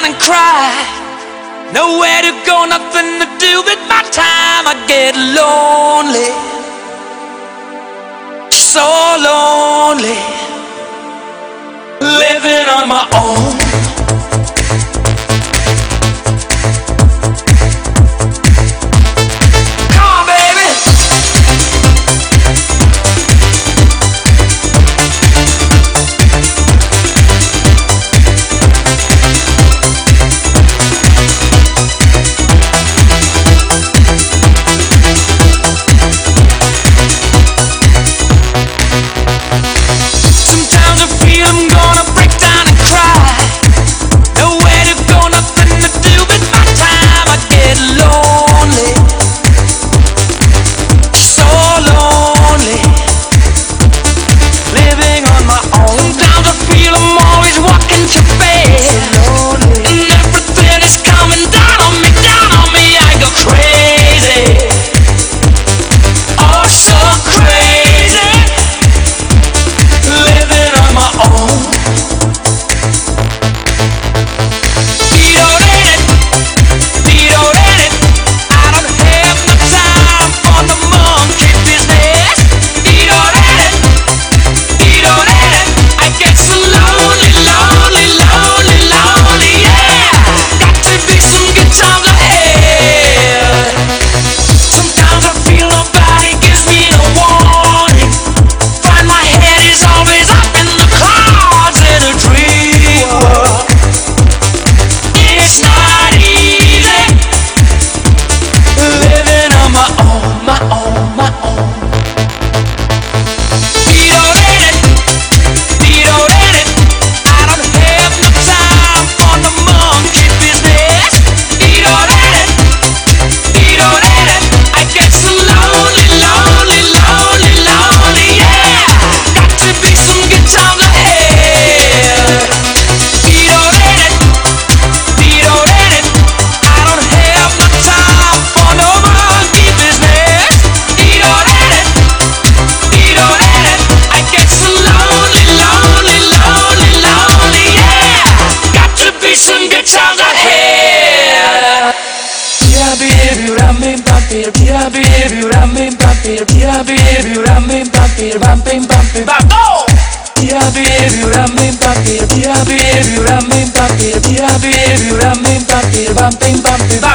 down and cry. Nowhere to go, nothing to do with my time. I get lonely, so lonely. Living on my own. ramming back here, baby, ramming back here, baby, ramming back here, bumping, bumping.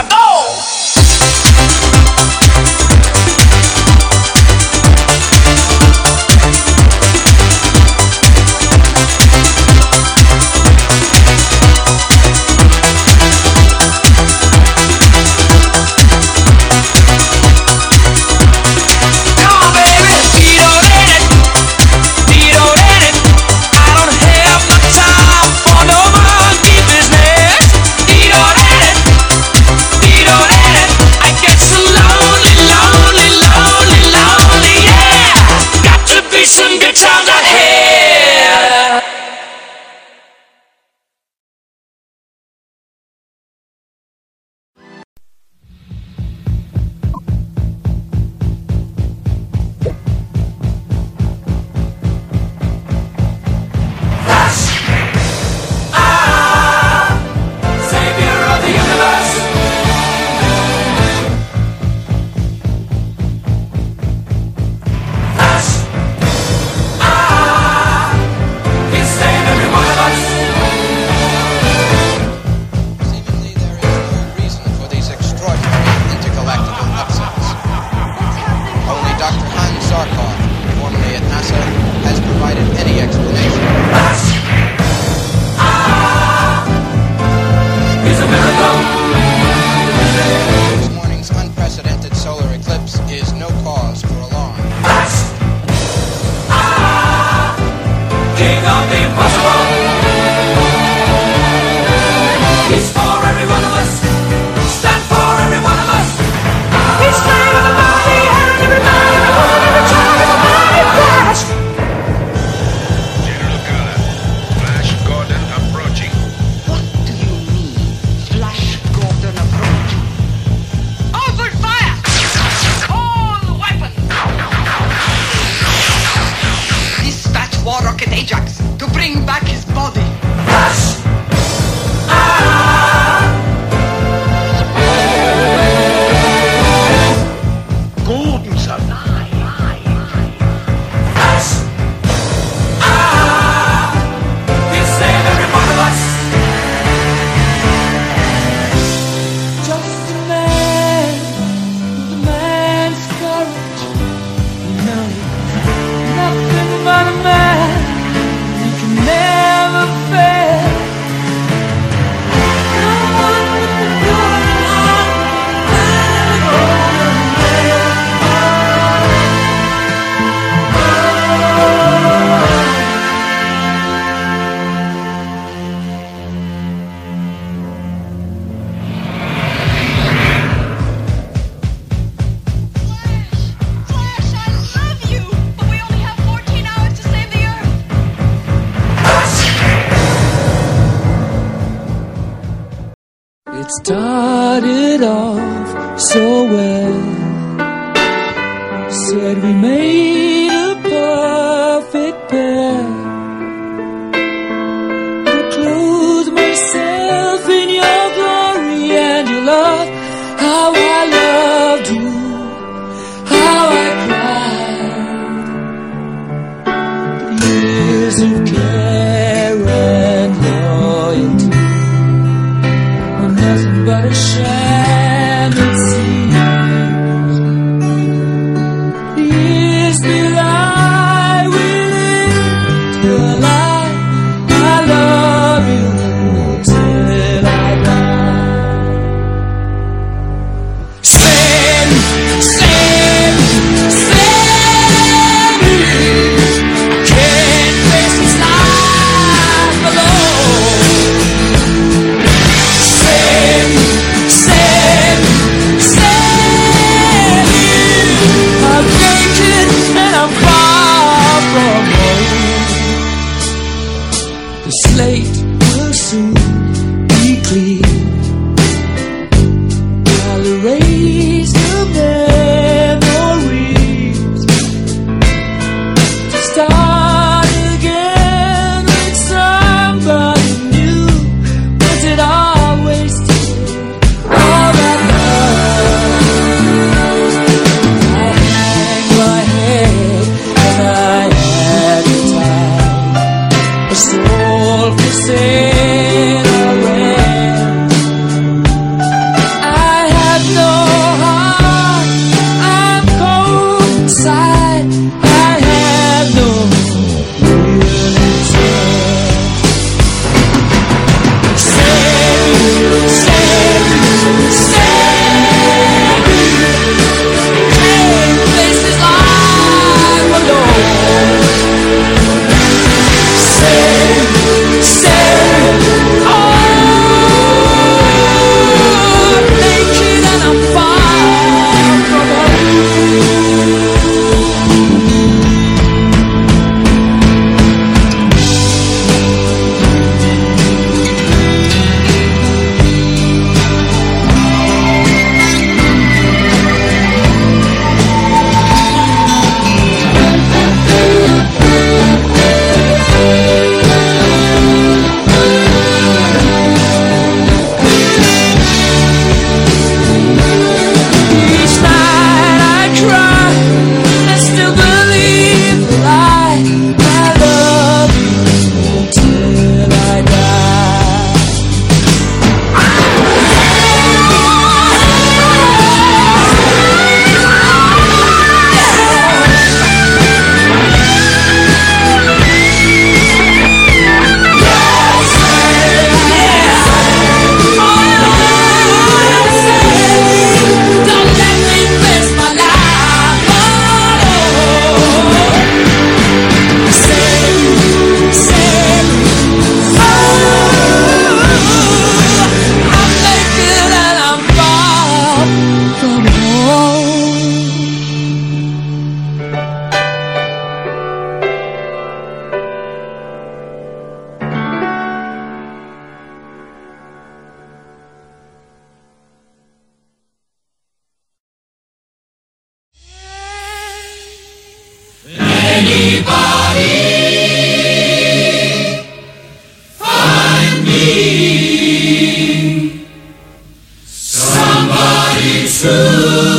true.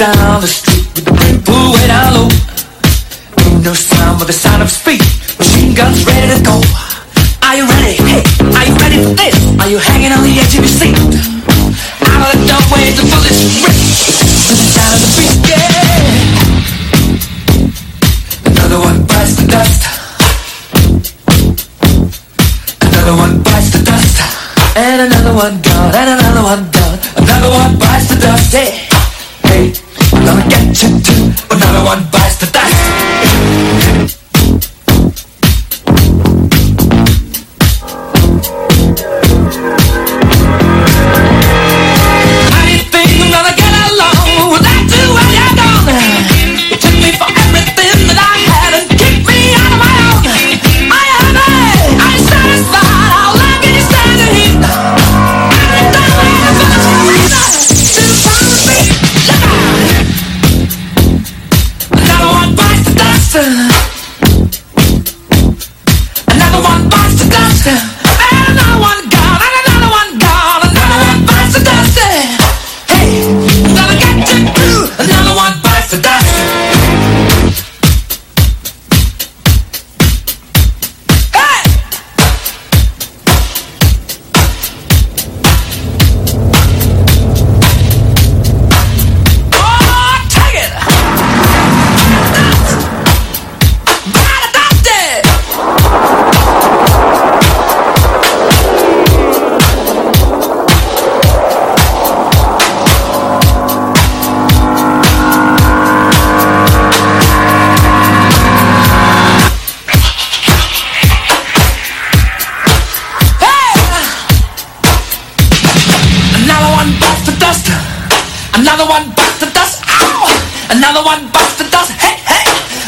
down the street with the brim pulled way down low. Ain't no sound but the sound of speed. Machine guns. tip, tip.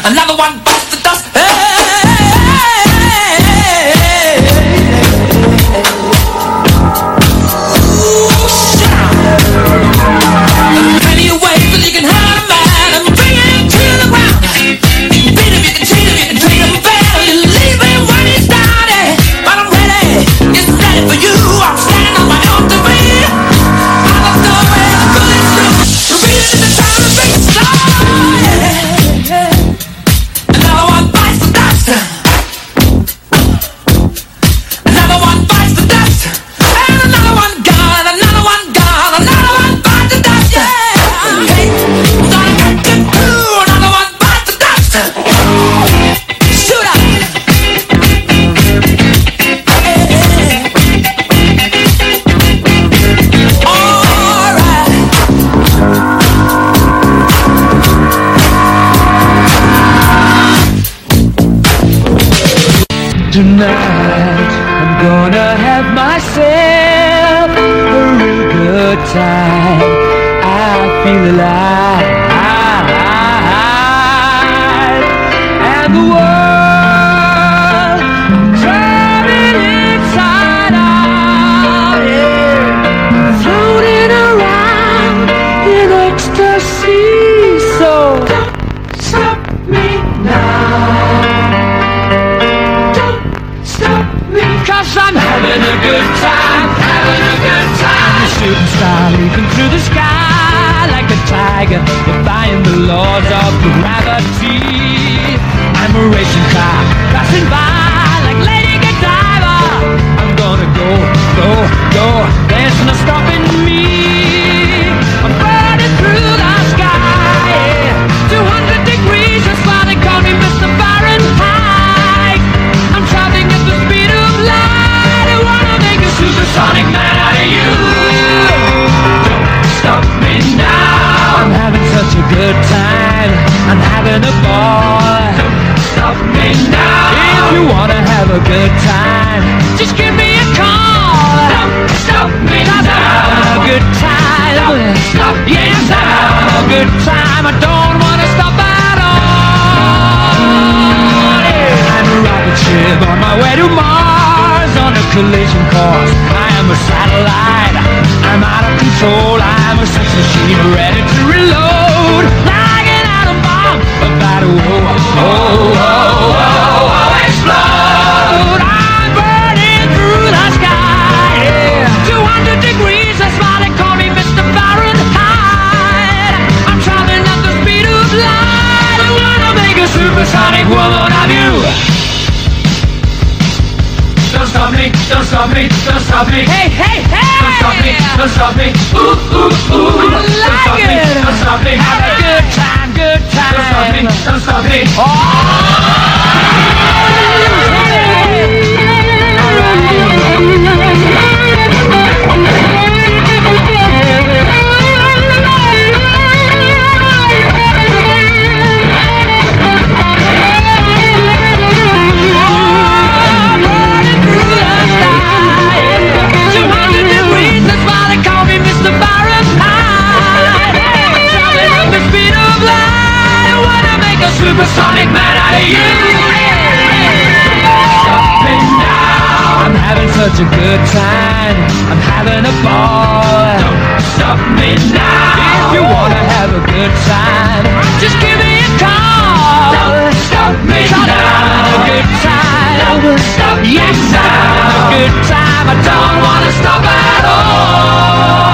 Another one. inside. I feel alive. And the world me. don't stop me. Hey, hey, hey! Don't stop me. Don't stop me. Ooh, ooh, ooh. I Don't stop like me. Don't stop me. Have a good time, good time. Don't stop me. Don't stop me. Supersonic man out of you. Stop me now. I'm having such a good time. I'm having a ball. Don't stop me now. If you wanna have a good time, just give me a call. Don't stop me Cause I'm having a good time. Don't stop me Yes, I'm having a good time. I don't wanna stop at Buddy,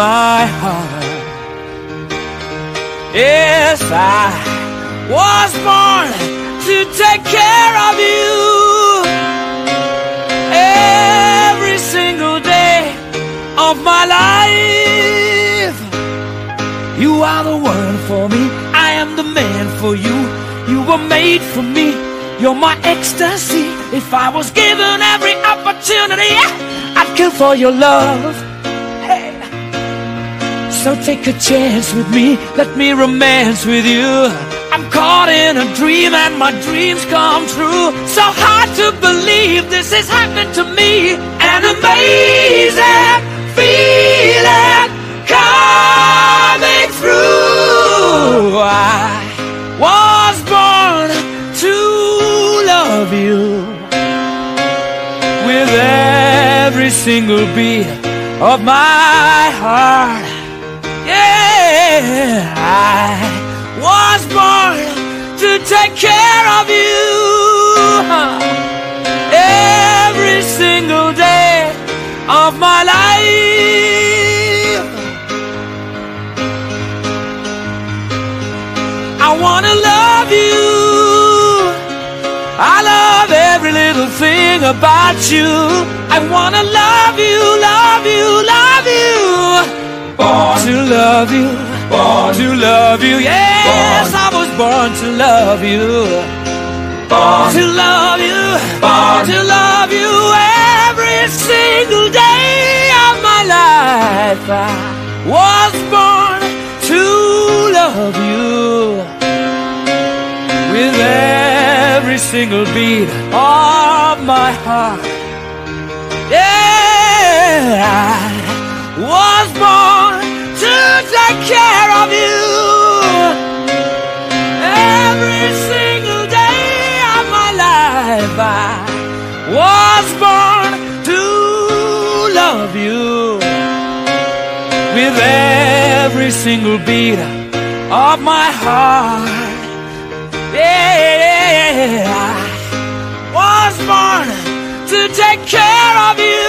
my heart. Yes, I was born to take care of you every single day of my life. You are the one for me. I am the man for you. You were made for me. You're my ecstasy. If I was given every opportunity, I'd kill for your love. So take a chance with me. Let me romance with you. I'm caught in a dream and my dreams come true. So hard to believe this has happened to me. An amazing feeling coming through. I was born to love you with every single beat of my heart. Yeah, I was born to take care of you every single day of my life. I wanna love you. I love every little thing about you. I wanna love you, love you, love you. Born to love you, born to love you. Yes, I was born to love you. Born to love you, born to love you every single day of my life. I was born to love you with every single beat of my heart. Yeah, I every single beat of my heart. Yeah, I was born to take care of you.